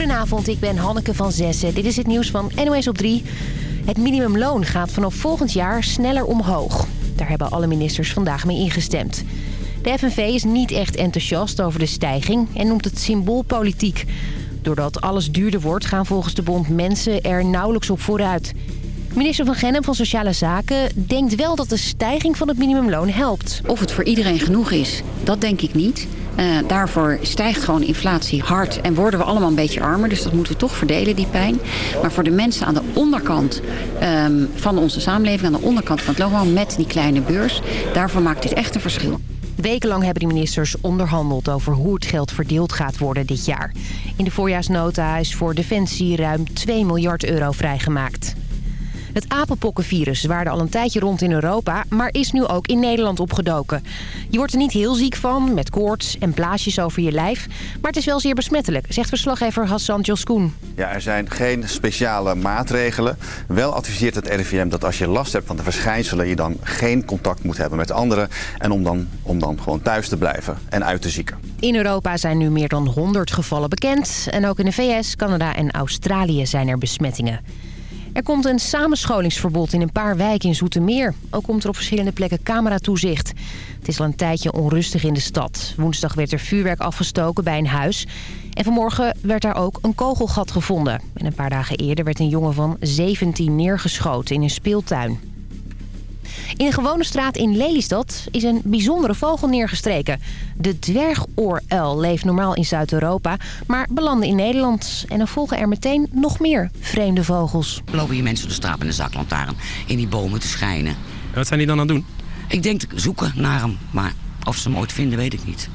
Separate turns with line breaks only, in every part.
Goedenavond, ik ben Hanneke van Zessen. Dit is het nieuws van NOS op 3. Het minimumloon gaat vanaf volgend jaar sneller omhoog. Daar hebben alle ministers vandaag mee ingestemd. De FNV is niet echt enthousiast over de stijging en noemt het symboolpolitiek. Doordat alles duurder wordt gaan volgens de bond mensen er nauwelijks op vooruit. Minister van Gennem van Sociale Zaken denkt wel dat de stijging van het minimumloon helpt.
Of het voor iedereen genoeg is, dat denk ik niet. Uh, daarvoor stijgt gewoon inflatie hard en worden we allemaal een beetje armer. Dus dat moeten we toch verdelen, die pijn. Maar voor de mensen aan de onderkant um, van onze samenleving... aan de onderkant van het logo met die kleine beurs... daarvoor maakt dit echt een verschil.
Wekenlang hebben de ministers onderhandeld over hoe het geld verdeeld gaat worden dit jaar. In de voorjaarsnota is voor Defensie ruim 2 miljard euro vrijgemaakt. Het apenpokkenvirus waarde al een tijdje rond in Europa, maar is nu ook in Nederland opgedoken. Je wordt er niet heel ziek van, met koorts en blaasjes over je lijf. Maar het is wel zeer besmettelijk, zegt verslaggever Hassan Joskoen.
Ja, er zijn geen speciale maatregelen. Wel adviseert het RIVM dat als je last hebt van de verschijnselen... je dan geen contact moet hebben met anderen... en om dan, om dan gewoon thuis te blijven en uit te zieken.
In Europa zijn nu meer dan 100 gevallen bekend. En ook in de VS, Canada en Australië zijn er besmettingen. Er komt een samenscholingsverbod in een paar wijken in Zoetermeer. Ook komt er op verschillende plekken cameratoezicht. Het is al een tijdje onrustig in de stad. Woensdag werd er vuurwerk afgestoken bij een huis. En vanmorgen werd daar ook een kogelgat gevonden. En een paar dagen eerder werd een jongen van 17 neergeschoten in een speeltuin. In een gewone straat in Lelystad is een bijzondere vogel neergestreken. De dwergoorel leeft normaal in Zuid-Europa, maar belandde in Nederland. En dan volgen er meteen nog meer vreemde vogels.
Lopen hier mensen de straat met een zaklantaarn in die bomen te schijnen.
En wat zijn die dan aan het doen?
Ik denk zoeken naar hem, maar of ze hem ooit vinden weet ik niet.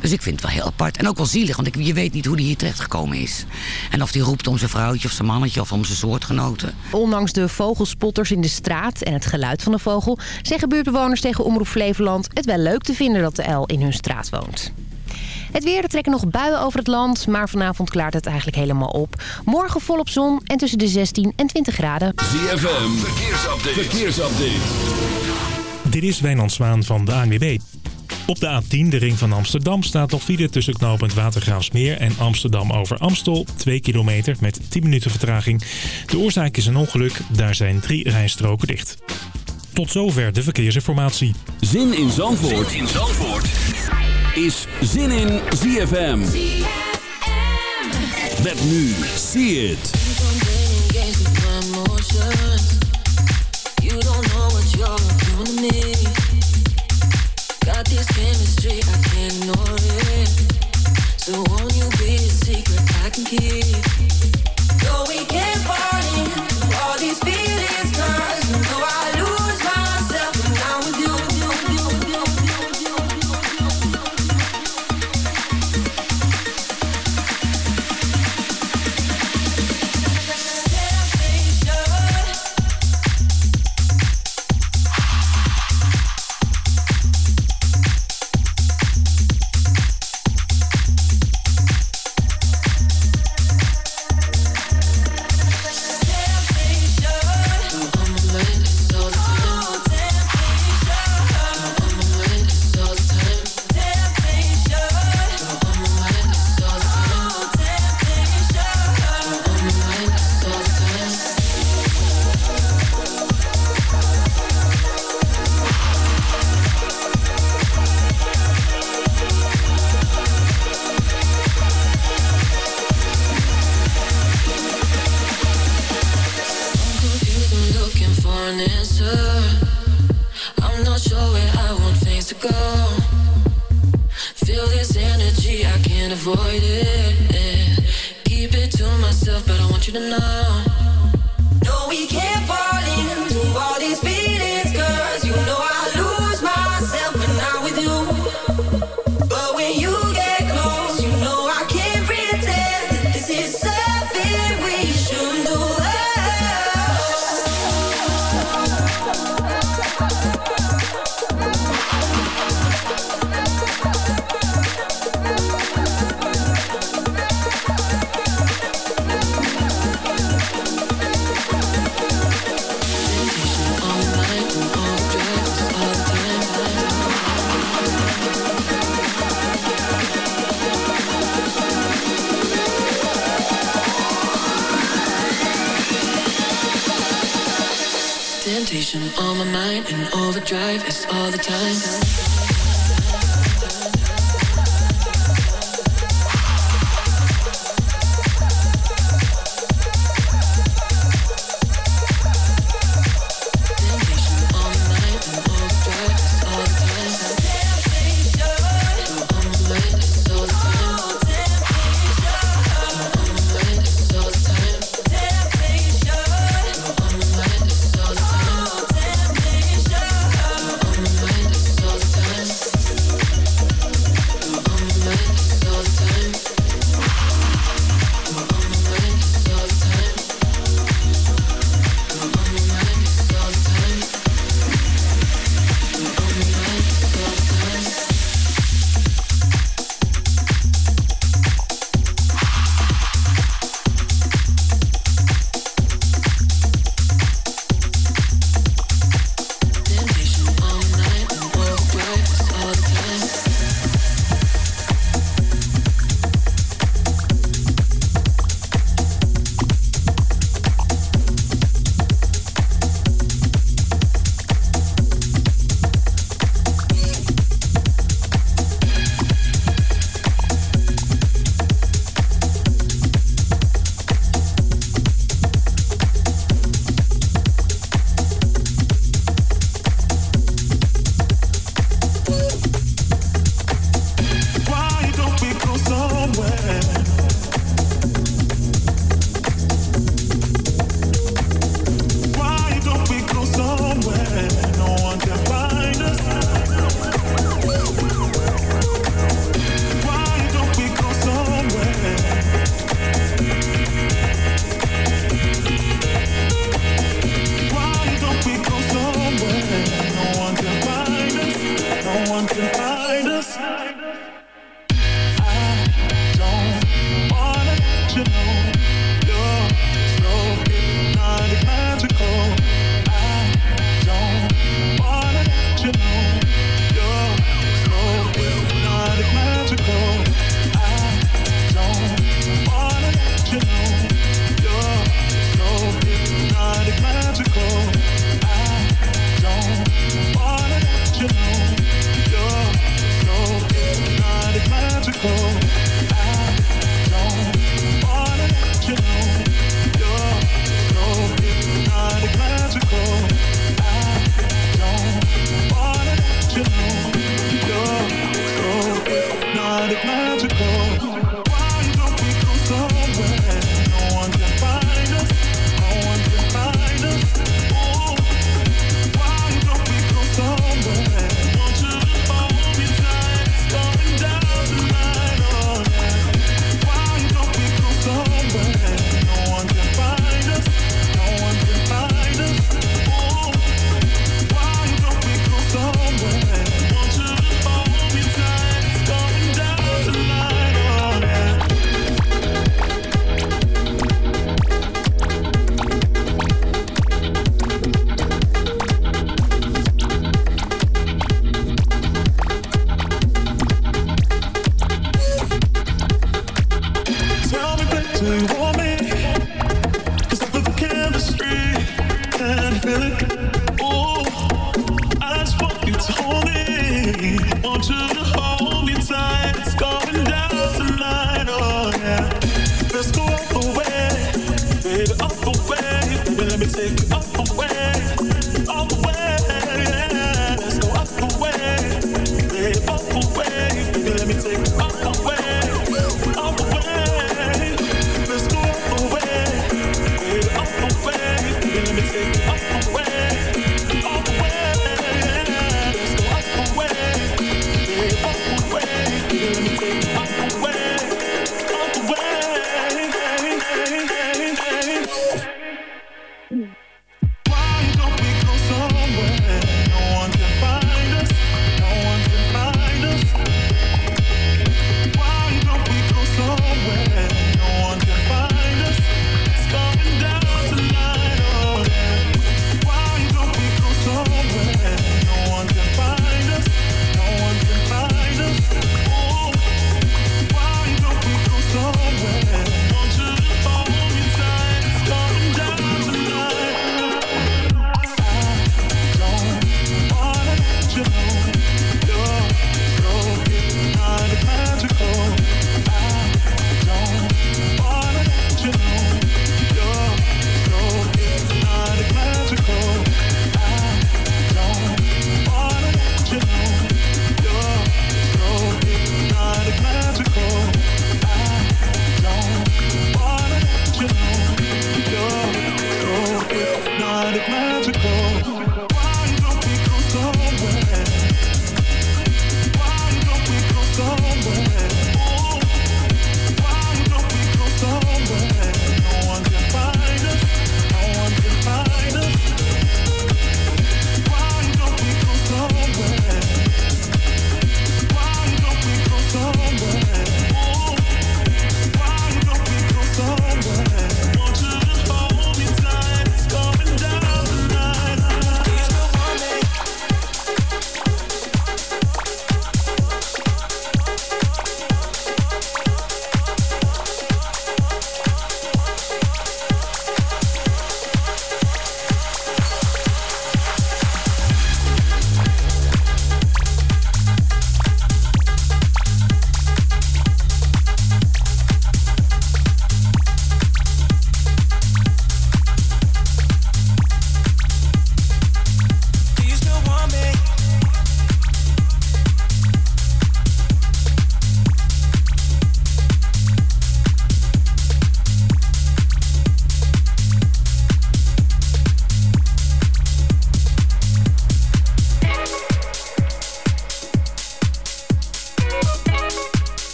Dus ik vind het wel heel apart. En ook wel zielig, want ik, je weet niet hoe die hier terecht gekomen is. En of die roept om zijn vrouwtje of zijn mannetje of om zijn soortgenoten.
Ondanks de vogelspotters in de straat en het geluid van de vogel... zeggen buurtbewoners tegen Omroep Flevoland het wel leuk te vinden dat de uil in hun straat woont. Het weer, er trekken nog buien over het land, maar vanavond klaart het eigenlijk helemaal op. Morgen volop zon en tussen de 16 en 20 graden.
ZFM, verkeersupdate. verkeersupdate.
Dit is Wijnand Zwaan van de ANWB. Op de A10, de ring van Amsterdam, staat nog file tussen knooppunt Watergraafsmeer en Amsterdam over Amstel. 2 kilometer met 10 minuten vertraging. De oorzaak is een ongeluk, daar zijn drie rijstroken dicht. Tot zover de verkeersinformatie.
Zin in Zandvoort, zin in Zandvoort. is Zin in ZFM. ZFM. Met nu, see it. You don't know what you're doing to me. Can know it. So all you biggest secrets I can keep? No, we can't party, all these feelings,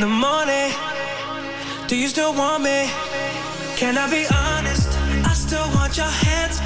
the
morning. Do you still want me? Can I be honest? I still want your hands.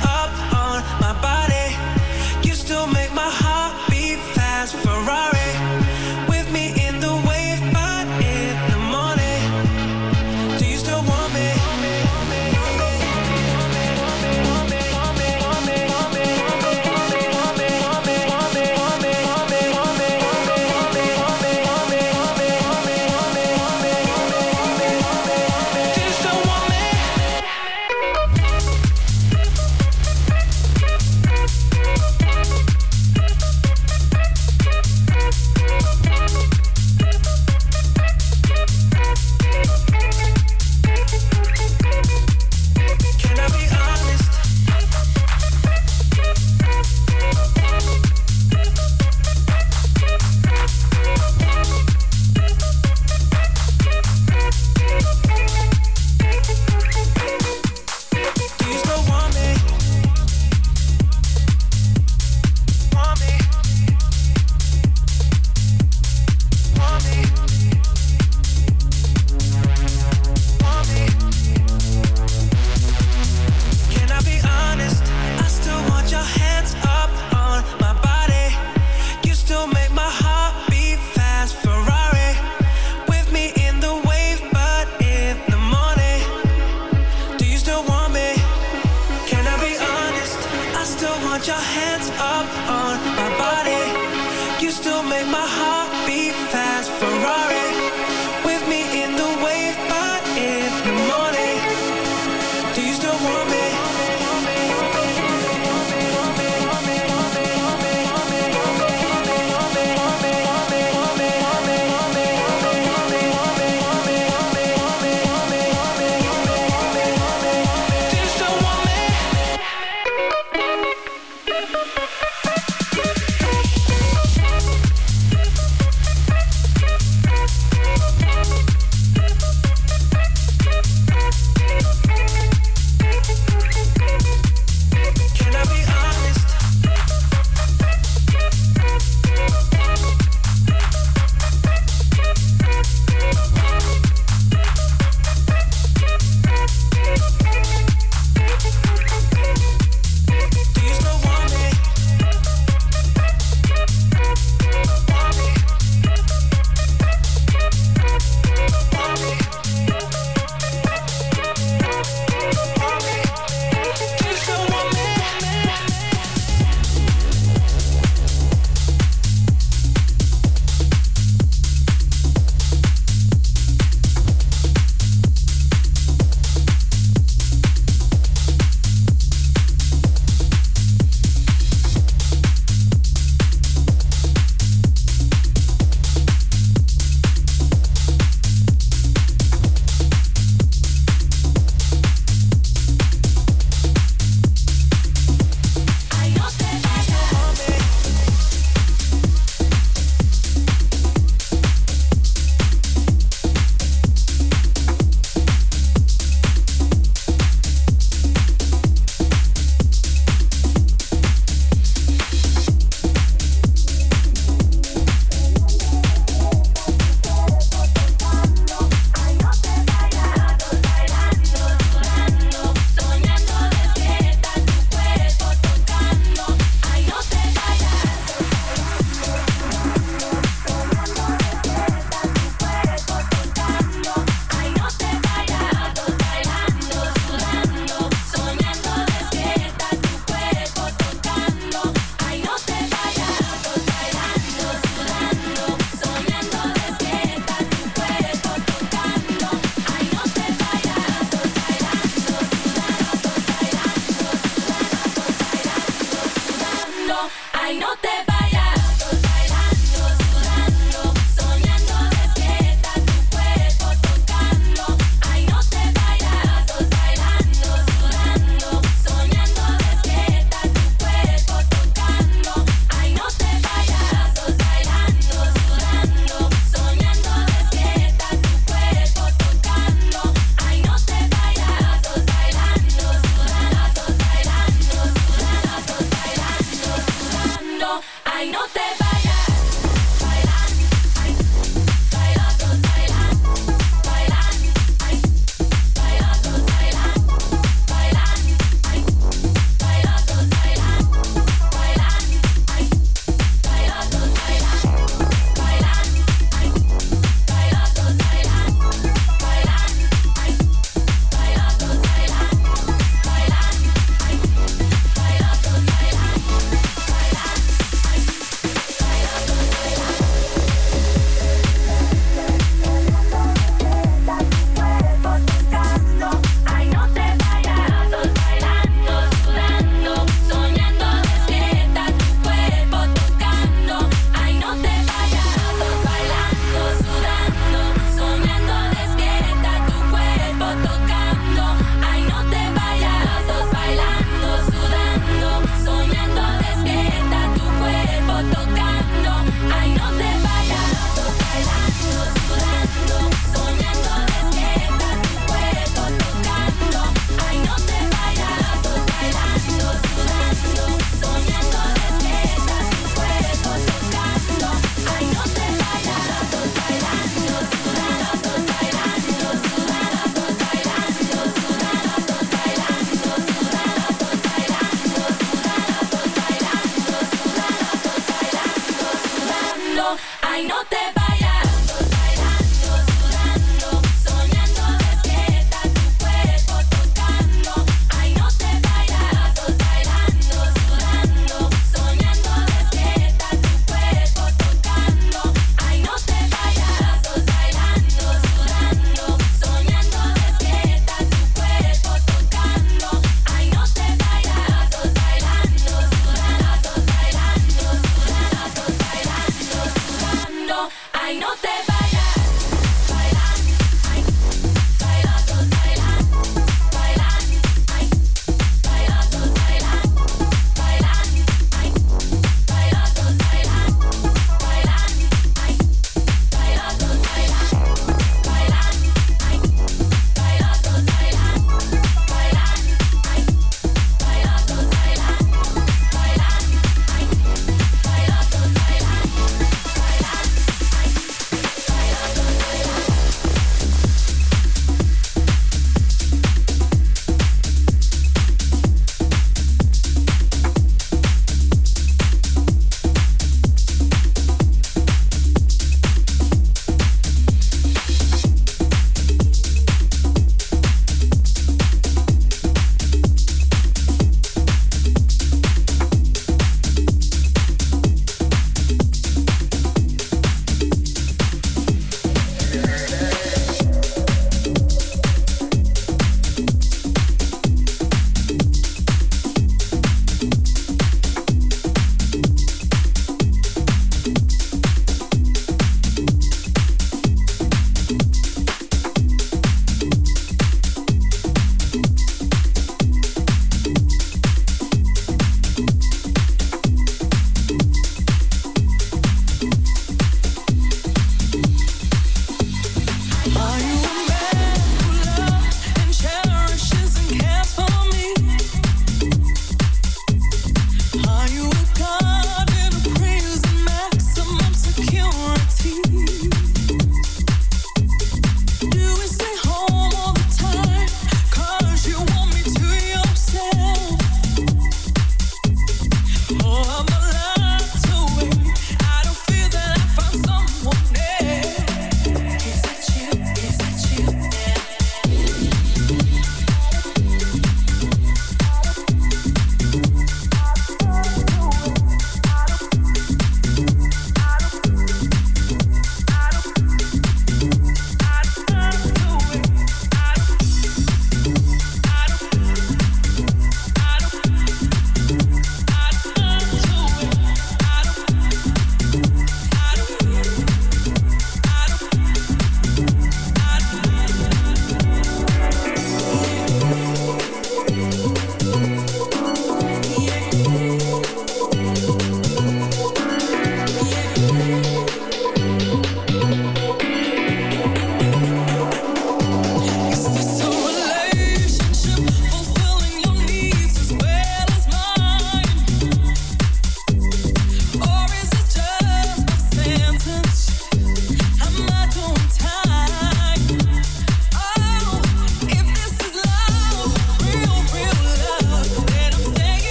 No te vayas,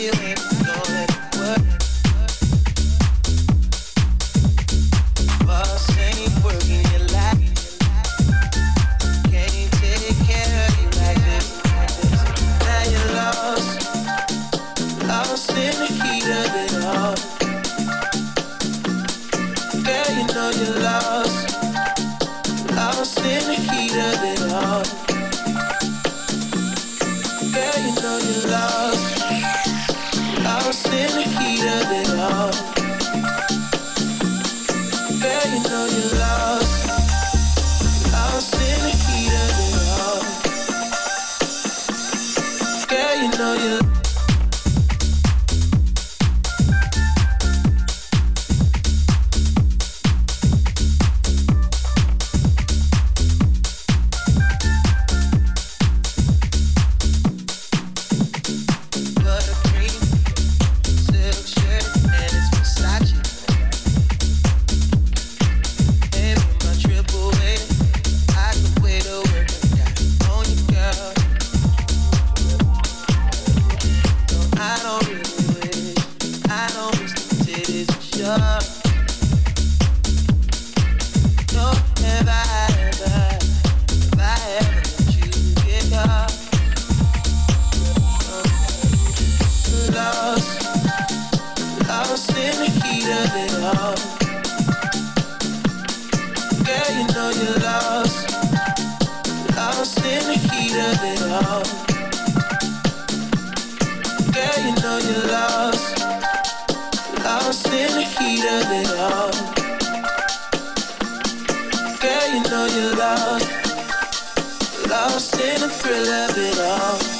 you you
know you're lost, lost in the thrill of it all.